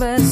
but